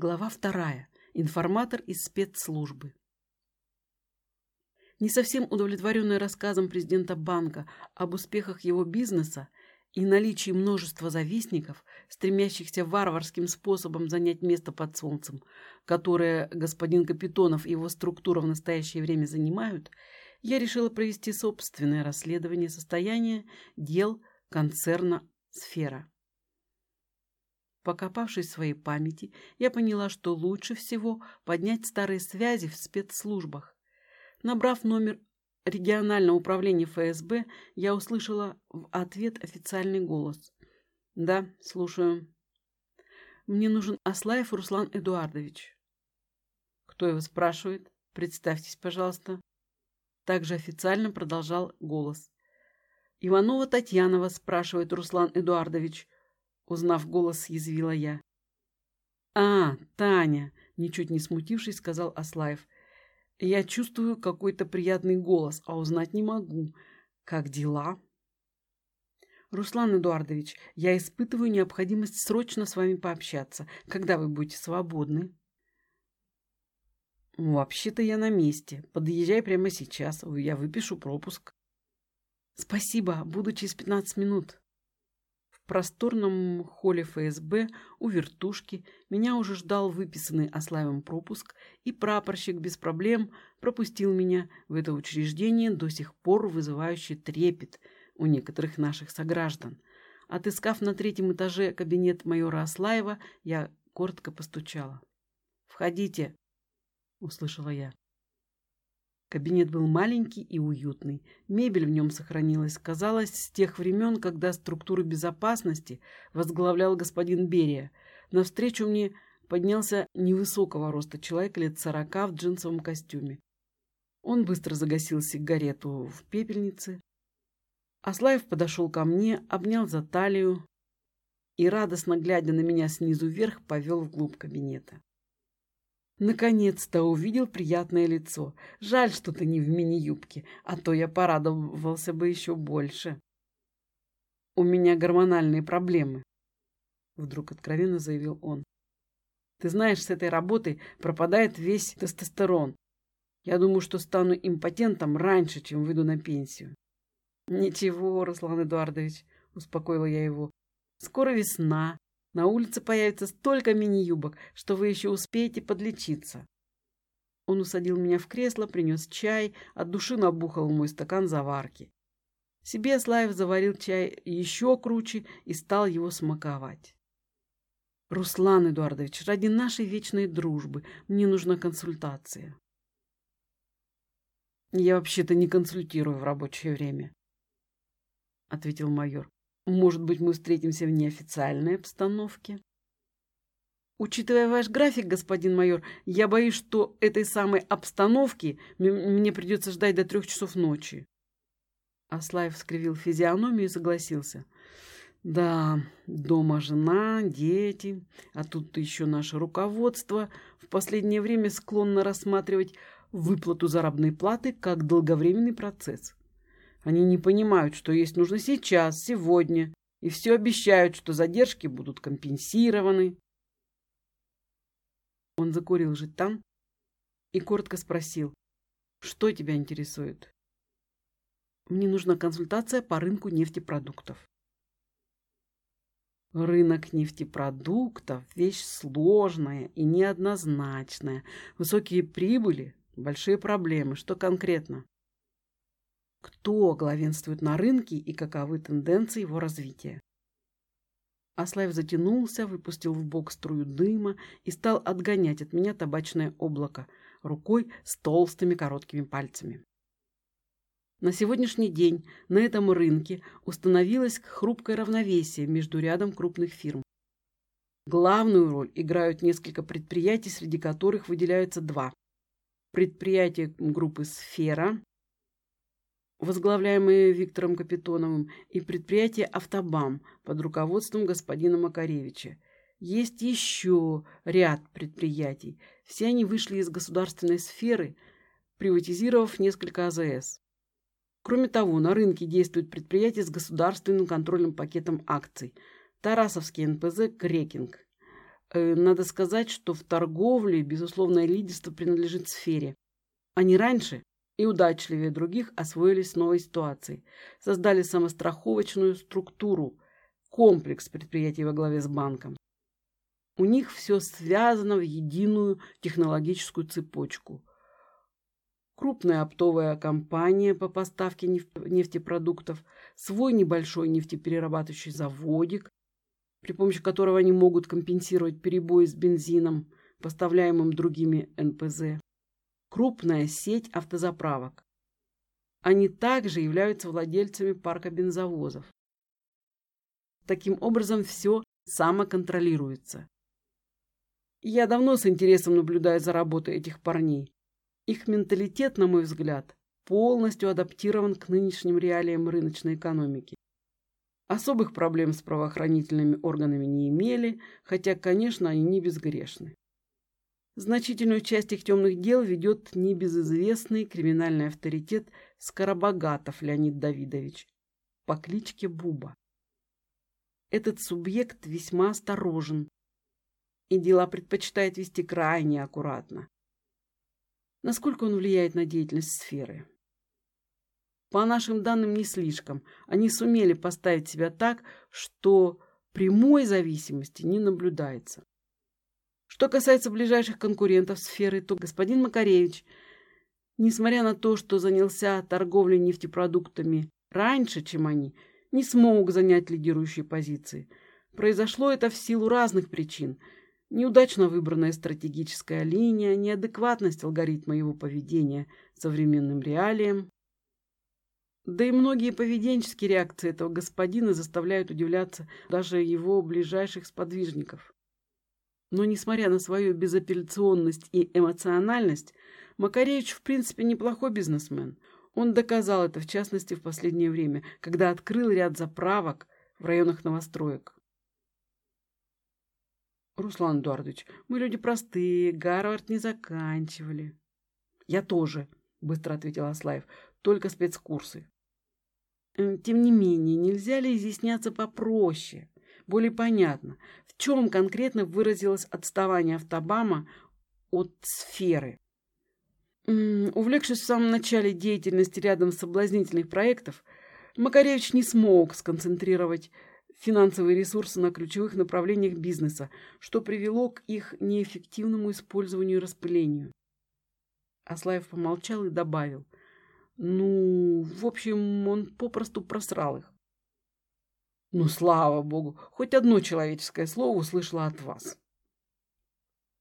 Глава вторая. Информатор из спецслужбы. Не совсем удовлетворенная рассказом президента банка об успехах его бизнеса и наличии множества завистников, стремящихся варварским способом занять место под солнцем, которое господин Капитонов и его структура в настоящее время занимают, я решила провести собственное расследование состояния дел концерна «Сфера». Покопавшись в своей памяти, я поняла, что лучше всего поднять старые связи в спецслужбах. Набрав номер регионального управления ФСБ, я услышала в ответ официальный голос. «Да, слушаю. Мне нужен Аслаев Руслан Эдуардович». «Кто его спрашивает? Представьтесь, пожалуйста». Также официально продолжал голос. «Иванова Татьянова спрашивает Руслан Эдуардович. Узнав голос, язвила я. «А, Таня!» — ничуть не смутившись, сказал Аслаев. «Я чувствую какой-то приятный голос, а узнать не могу. Как дела?» «Руслан Эдуардович, я испытываю необходимость срочно с вами пообщаться. Когда вы будете свободны?» «Вообще-то я на месте. Подъезжай прямо сейчас. Я выпишу пропуск». «Спасибо. Буду через пятнадцать минут» просторном холле ФСБ у вертушки меня уже ждал выписанный Аславем пропуск, и прапорщик без проблем пропустил меня в это учреждение, до сих пор вызывающий трепет у некоторых наших сограждан. Отыскав на третьем этаже кабинет майора Аслаева, я коротко постучала. «Входите!» — услышала я. Кабинет был маленький и уютный. Мебель в нем сохранилась, казалось, с тех времен, когда структуру безопасности возглавлял господин Берия. Навстречу мне поднялся невысокого роста человек лет сорока в джинсовом костюме. Он быстро загасил сигарету в пепельнице. Аслаев подошел ко мне, обнял за талию и, радостно глядя на меня снизу вверх, повел вглубь кабинета. Наконец-то увидел приятное лицо. Жаль, что ты не в мини-юбке, а то я порадовался бы еще больше. У меня гормональные проблемы, вдруг откровенно заявил он. Ты знаешь, с этой работой пропадает весь тестостерон. Я думаю, что стану импотентом раньше, чем выйду на пенсию. Ничего, Руслан Эдуардович, успокоила я его. Скоро весна, на улице появится столько мини-юбок, что вы еще успеете подлечиться. Он усадил меня в кресло, принес чай, от души набухал мой стакан заварки. Себе Слаев заварил чай еще круче и стал его смаковать. «Руслан Эдуардович, ради нашей вечной дружбы мне нужна консультация». «Я вообще-то не консультирую в рабочее время», — ответил майор. Может быть, мы встретимся в неофициальной обстановке? Учитывая ваш график, господин майор, я боюсь, что этой самой обстановки мне придется ждать до трех часов ночи. Аслаев скривил физиономию и согласился. Да, дома жена, дети, а тут еще наше руководство в последнее время склонно рассматривать выплату заработной платы как долговременный процесс. Они не понимают, что есть нужно сейчас, сегодня, и все обещают, что задержки будут компенсированы. Он закурил же там и коротко спросил, что тебя интересует? Мне нужна консультация по рынку нефтепродуктов. Рынок нефтепродуктов – вещь сложная и неоднозначная. Высокие прибыли, большие проблемы. Что конкретно? Кто главенствует на рынке и каковы тенденции его развития. Аслаев затянулся, выпустил в бок струю дыма и стал отгонять от меня табачное облако рукой с толстыми короткими пальцами. На сегодняшний день на этом рынке установилось хрупкое равновесие между рядом крупных фирм. Главную роль играют несколько предприятий, среди которых выделяются два. Предприятия группы «Сфера», возглавляемые Виктором Капитоновым, и предприятие «Автобам» под руководством господина Макаревича. Есть еще ряд предприятий. Все они вышли из государственной сферы, приватизировав несколько АЗС. Кроме того, на рынке действуют предприятия с государственным контрольным пакетом акций. Тарасовский НПЗ «Крекинг», Э, надо сказать, что в торговле безусловное лидерство принадлежит сфере. Они раньше и удачливее других освоились с новой ситуацией, создали самостраховочную структуру, комплекс предприятий во главе с банком. У них все связано в единую технологическую цепочку. Крупная оптовая компания по поставке нефтепродуктов, свой небольшой нефтеперерабатывающий заводик, при помощи которого они могут компенсировать перебои с бензином, поставляемым другими НПЗ. Крупная сеть автозаправок. Они также являются владельцами парка бензовозов. Таким образом, все самоконтролируется. Я давно с интересом наблюдаю за работой этих парней. Их менталитет, на мой взгляд, полностью адаптирован к нынешним реалиям рыночной экономики. Особых проблем с правоохранительными органами не имели, хотя, конечно, они не безгрешны. Значительную часть их темных дел ведет небезызвестный криминальный авторитет Скоробогатов Леонид Давидович по кличке Буба. Этот субъект весьма осторожен и дела предпочитает вести крайне аккуратно. Насколько он влияет на деятельность сферы? По нашим данным, не слишком. Они сумели поставить себя так, что прямой зависимости не наблюдается. Что касается ближайших конкурентов сферы, то господин Макаревич, несмотря на то, что занялся торговлей нефтепродуктами раньше, чем они, не смог занять лидирующие позиции. Произошло это в силу разных причин. Неудачно выбранная стратегическая линия, неадекватность алгоритма его поведения современным реалиям, да и многие поведенческие реакции этого господина заставляют удивляться даже его ближайших сподвижников. Но, несмотря на свою безапелляционность и эмоциональность, Макаревич в принципе неплохой бизнесмен. Он доказал это, в частности, в последнее время, когда открыл ряд заправок в районах новостроек. Руслан Эдуардович, мы люди простые, Гарвард не заканчивали. Я тоже, быстро ответил Аслаев, только спецкурсы. Тем не менее, нельзя ли изъясняться попроще, более понятно, в чем конкретно выразилось отставание автобама от сферы? Увлекшись в самом начале деятельности рядом соблазнительных проектов, Макаревич не смог сконцентрировать финансовые ресурсы на ключевых направлениях бизнеса, что привело к их неэффективному использованию и распылению. Аслаев помолчал и добавил – ну, в общем, он попросту просрал их. Ну, слава богу, хоть одно человеческое слово услышала от вас.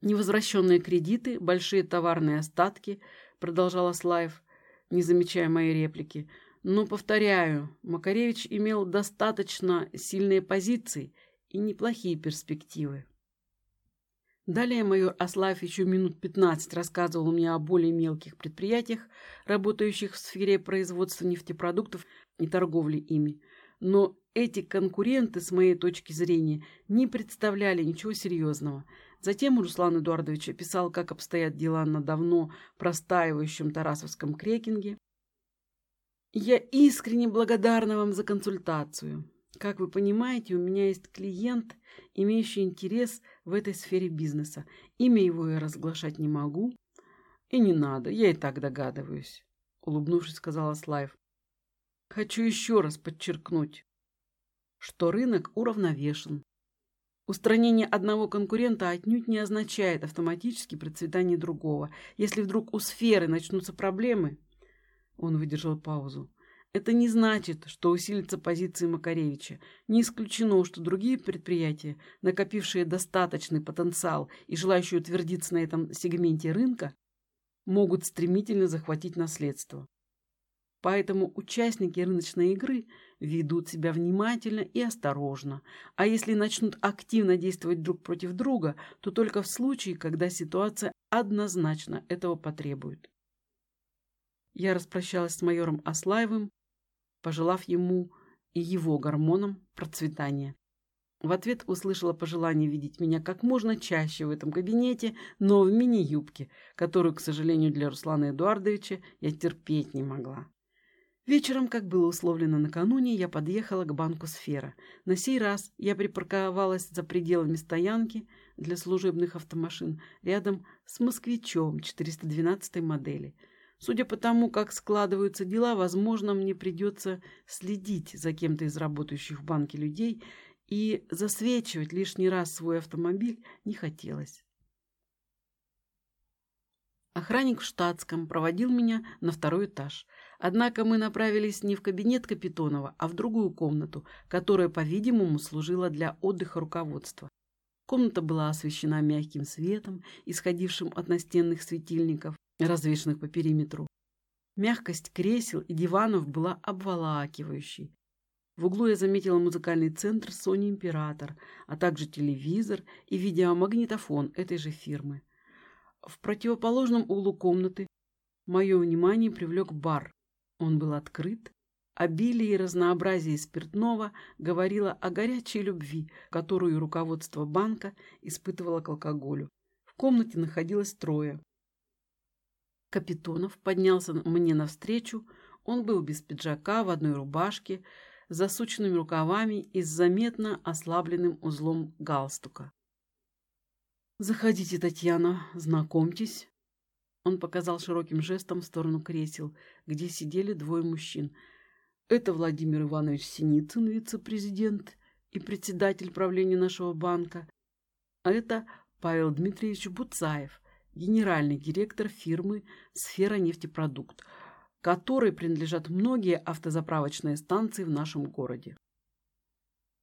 Невозвращенные кредиты, большие товарные остатки, продолжала Слаев, не замечая моей реплики. Но, повторяю, Макаревич имел достаточно сильные позиции и неплохие перспективы. Далее майор Аслаев еще минут 15 рассказывал мне о более мелких предприятиях, работающих в сфере производства нефтепродуктов и торговли ими. Но эти конкуренты, с моей точки зрения, не представляли ничего серьезного. Затем Руслан Эдуардович описал, как обстоят дела на давно простаивающем Тарасовском крекинге. «Я искренне благодарна вам за консультацию. Как вы понимаете, у меня есть клиент, имеющий интерес в этой сфере бизнеса. Имя его я разглашать не могу. И не надо, я и так догадываюсь, улыбнувшись, сказала Слайв. Хочу еще раз подчеркнуть, что рынок уравновешен. Устранение одного конкурента отнюдь не означает автоматически процветание другого. Если вдруг у сферы начнутся проблемы, он выдержал паузу, это не значит, что усилится позиции Макаревича. Не исключено, что другие предприятия, накопившие достаточный потенциал и желающие утвердиться на этом сегменте рынка, могут стремительно захватить наследство. Поэтому участники рыночной игры ведут себя внимательно и осторожно, а если начнут активно действовать друг против друга, то только в случае, когда ситуация однозначно этого потребует. Я распрощалась с майором Аслаевым пожелав ему и его гормонам процветания. В ответ услышала пожелание видеть меня как можно чаще в этом кабинете, но в мини-юбке, которую, к сожалению, для Руслана Эдуардовича я терпеть не могла. Вечером, как было условлено накануне, я подъехала к банку «Сфера». На сей раз я припарковалась за пределами стоянки для служебных автомашин рядом с «Москвичом» 412 модели. Судя по тому, как складываются дела, возможно, мне придется следить за кем-то из работающих в банке людей, и засвечивать лишний раз свой автомобиль не хотелось. Охранник в штатском проводил меня на второй этаж. Однако мы направились не в кабинет Капитонова, а в другую комнату, которая, по-видимому, служила для отдыха руководства. Комната была освещена мягким светом, исходившим от настенных светильников, развешанных по периметру. Мягкость кресел и диванов была обволакивающей. В углу я заметила музыкальный центр Sony Император, а также телевизор и видеомагнитофон этой же фирмы. В противоположном углу комнаты мое внимание привлек бар. Он был открыт. Обилие и разнообразие спиртного говорило о горячей любви, которую руководство банка испытывало к алкоголю. В комнате находилось трое. Капитонов поднялся мне навстречу. Он был без пиджака, в одной рубашке, с засученными рукавами и с заметно ослабленным узлом галстука. «Заходите, Татьяна, знакомьтесь». Он показал широким жестом в сторону кресел, где сидели двое мужчин. «Это Владимир Иванович Синицын, вице-президент и председатель правления нашего банка. А это Павел Дмитриевич Буцаев, генеральный директор фирмы «Сфера нефтепродукт», которой принадлежат многие автозаправочные станции в нашем городе.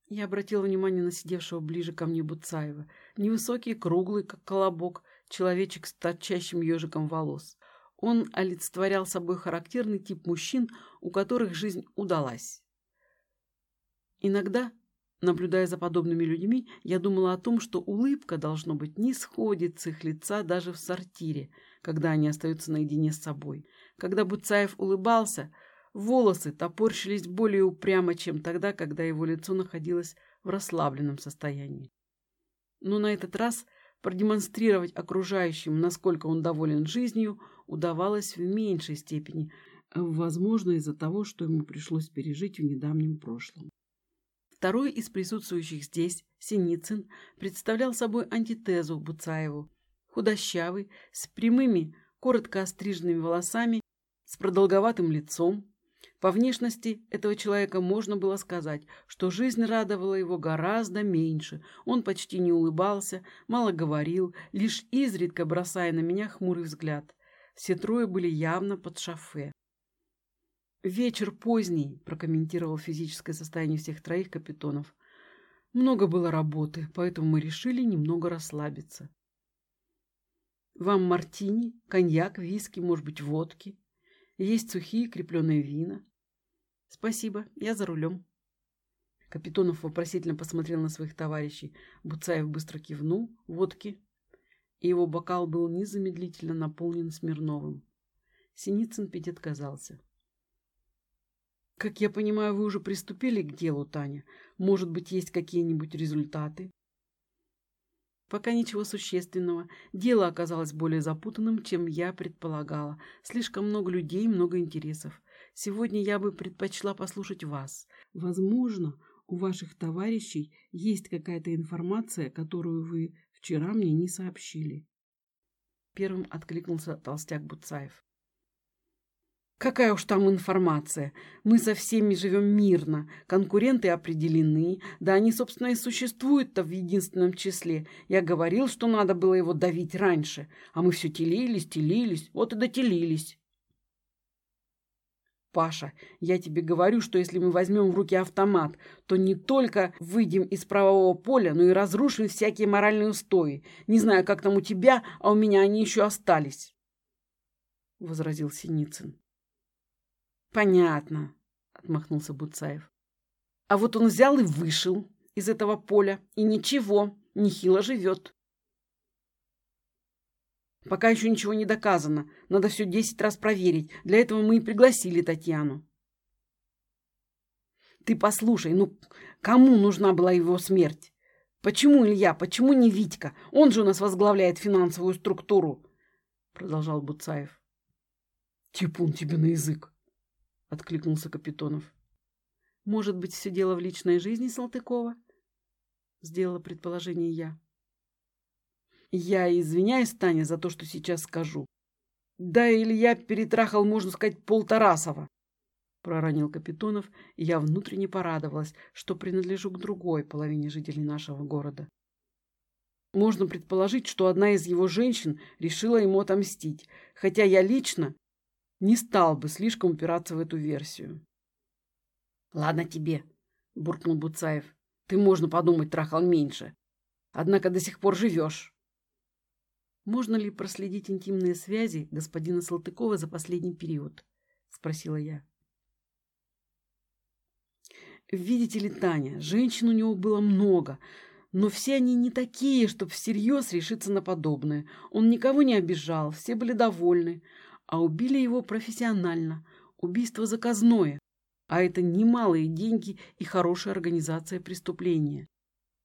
Я обратила внимание на сидевшего ближе ко мне Буцаева. Невысокий, круглый, как колобок, человечек с торчащим ежиком волос. Он олицетворял собой характерный тип мужчин, у которых жизнь удалась. Иногда, наблюдая за подобными людьми, я думала о том, что улыбка, должно быть, не сходит с их лица даже в сортире, когда они остаются наедине с собой. Когда Буцаев улыбался – Волосы топорщились более упрямо, чем тогда, когда его лицо находилось в расслабленном состоянии. Но на этот раз продемонстрировать окружающим, насколько он доволен жизнью, удавалось в меньшей степени, возможно, из-за того, что ему пришлось пережить в недавнем прошлом. Второй из присутствующих здесь, Синицын, представлял собой антитезу Буцаеву. Худощавый, с прямыми, коротко остриженными волосами, с продолговатым лицом, по внешности этого человека можно было сказать, что жизнь радовала его гораздо меньше. Он почти не улыбался, мало говорил, лишь изредка бросая на меня хмурый взгляд. Все трое были явно под шофе. «Вечер поздний», – прокомментировал физическое состояние всех троих капитонов. «Много было работы, поэтому мы решили немного расслабиться». «Вам мартини, коньяк, виски, может быть, водки?» Есть сухие крепленные вина. Спасибо, я за рулем. Капитонов вопросительно посмотрел на своих товарищей. Буцаев быстро кивнул. Водки. И его бокал был незамедлительно наполнен Смирновым. Синицын пить отказался. «Как я понимаю, вы уже приступили к делу, Таня. Может быть, есть какие-нибудь результаты?» Пока ничего существенного. Дело оказалось более запутанным, чем я предполагала. Слишком много людей, много интересов. Сегодня я бы предпочла послушать вас. Возможно, у ваших товарищей есть какая-то информация, которую вы вчера мне не сообщили. Первым откликнулся толстяк Буцаев. Какая уж там информация. Мы со всеми живем мирно. Конкуренты определены. Да они, собственно, и существуют-то в единственном числе. Я говорил, что надо было его давить раньше. А мы все телились, телились. Вот и дотелились. Паша, я тебе говорю, что если мы возьмем в руки автомат, то не только выйдем из правового поля, но и разрушим всякие моральные устои. Не знаю, как там у тебя, а у меня они еще остались. — возразил Синицын. Понятно, отмахнулся Буцаев. А вот он взял и вышел из этого поля, и ничего, нехило живет. Пока еще ничего не доказано. Надо все десять раз проверить. Для этого мы и пригласили Татьяну. Ты послушай, ну кому нужна была его смерть? Почему Илья? Почему не Витька? Он же у нас возглавляет финансовую структуру, продолжал Буцаев. Типун тебе на язык, — откликнулся Капитонов. «Может быть, все дело в личной жизни Салтыкова?» — сделала предположение я. «Я извиняюсь, Таня, за то, что сейчас скажу. Да, Илья перетрахал, можно сказать, полтарасова проронил Капитонов, и я внутренне порадовалась, что принадлежу к другой половине жителей нашего города. Можно предположить, что одна из его женщин решила ему отомстить, хотя я лично не стал бы слишком упираться в эту версию. «Ладно тебе», — буркнул Буцаев. «Ты, можно подумать, трахал меньше. Однако до сих пор живешь». «Можно ли проследить интимные связи господина Салтыкова за последний период?» — спросила я. Видите ли, Таня, женщин у него было много, но все они не такие, чтобы всерьез решиться на подобное. Он никого не обижал, все были довольны, а убили его профессионально. Убийство заказное, а это немалые деньги и хорошая организация преступления.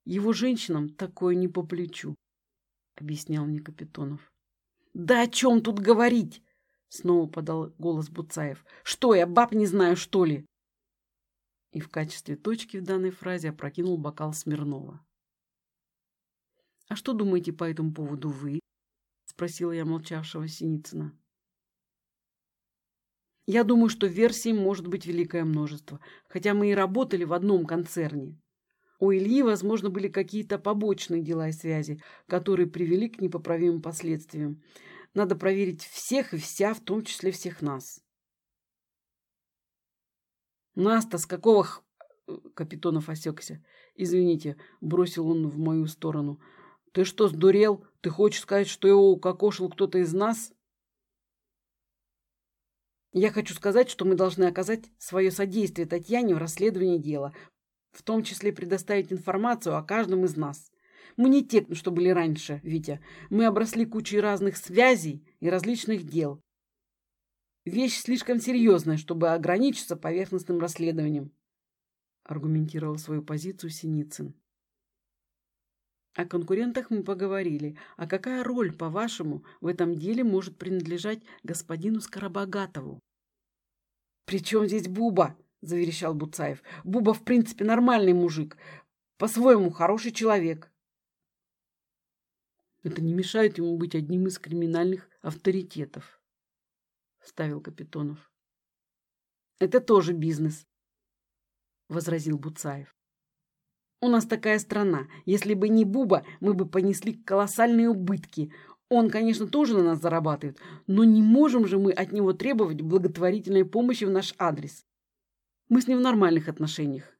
Его женщинам такое не по плечу, — объяснял мне Капитонов. — Да о чем тут говорить? — снова подал голос Буцаев. — Что, я баб не знаю, что ли? и в качестве точки в данной фразе опрокинул бокал Смирнова. «А что думаете по этому поводу вы?» — спросила я молчавшего Синицына. «Я думаю, что версий может быть великое множество, хотя мы и работали в одном концерне. У Ильи, возможно, были какие-то побочные дела и связи, которые привели к непоправимым последствиям. Надо проверить всех и вся, в том числе всех нас». Нас-то с какого х... Э, Капитонов осекся. Извините, бросил он в мою сторону. Ты что, сдурел? Ты хочешь сказать, что его укокошил кто-то из нас? Я хочу сказать, что мы должны оказать свое содействие Татьяне в расследовании дела, в том числе предоставить информацию о каждом из нас. Мы не те, что были раньше, Витя. Мы обросли кучей разных связей и различных дел. Вещь слишком серьезная, чтобы ограничиться поверхностным расследованием, аргументировал свою позицию Синицын. О конкурентах мы поговорили. А какая роль, по-вашему, в этом деле может принадлежать господину Скоробогатову? «При чем здесь Буба?» – заверещал Буцаев. «Буба, в принципе, нормальный мужик. По-своему, хороший человек». Это не мешает ему быть одним из криминальных авторитетов. — вставил Капитонов. «Это тоже бизнес», — возразил Буцаев. «У нас такая страна. Если бы не Буба, мы бы понесли колоссальные убытки. Он, конечно, тоже на нас зарабатывает, но не можем же мы от него требовать благотворительной помощи в наш адрес. Мы с ним в нормальных отношениях»,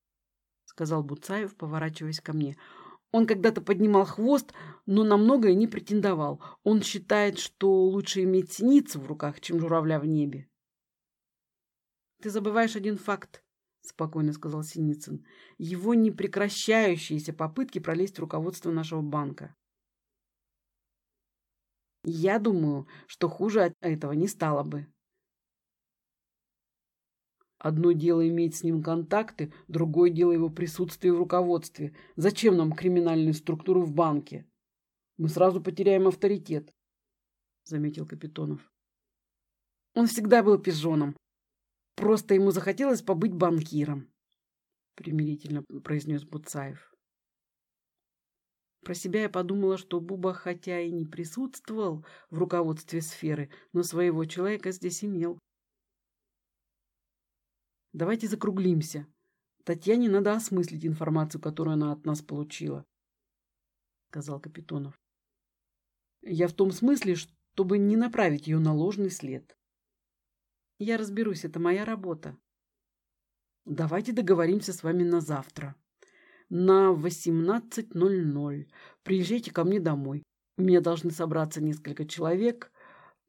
— сказал Буцаев, поворачиваясь ко мне. Он когда-то поднимал хвост, но на многое не претендовал. Он считает, что лучше иметь синицу в руках, чем журавля в небе. «Ты забываешь один факт», — спокойно сказал Синицын. «Его непрекращающиеся попытки пролезть в руководство нашего банка. Я думаю, что хуже от этого не стало бы. Одно дело иметь с ним контакты, другое дело его присутствие в руководстве. Зачем нам криминальные структуры в банке? Мы сразу потеряем авторитет, — заметил Капитонов. Он всегда был пижоном. Просто ему захотелось побыть банкиром, — примирительно произнес Буцаев. Про себя я подумала, что Буба, хотя и не присутствовал в руководстве сферы, но своего человека здесь имел. Давайте закруглимся. Татьяне надо осмыслить информацию, которую она от нас получила, сказал Капитонов. Я в том смысле, чтобы не направить ее на ложный след. Я разберусь, это моя работа. Давайте договоримся с вами на завтра. На 18.00. Приезжайте ко мне домой. У меня должны собраться несколько человек.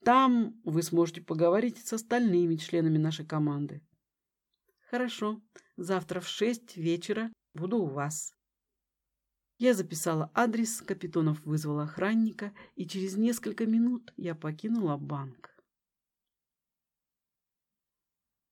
Там вы сможете поговорить с остальными членами нашей команды. Хорошо, завтра в шесть вечера буду у вас. Я записала адрес, Капитонов вызвал охранника, и через несколько минут я покинула банк.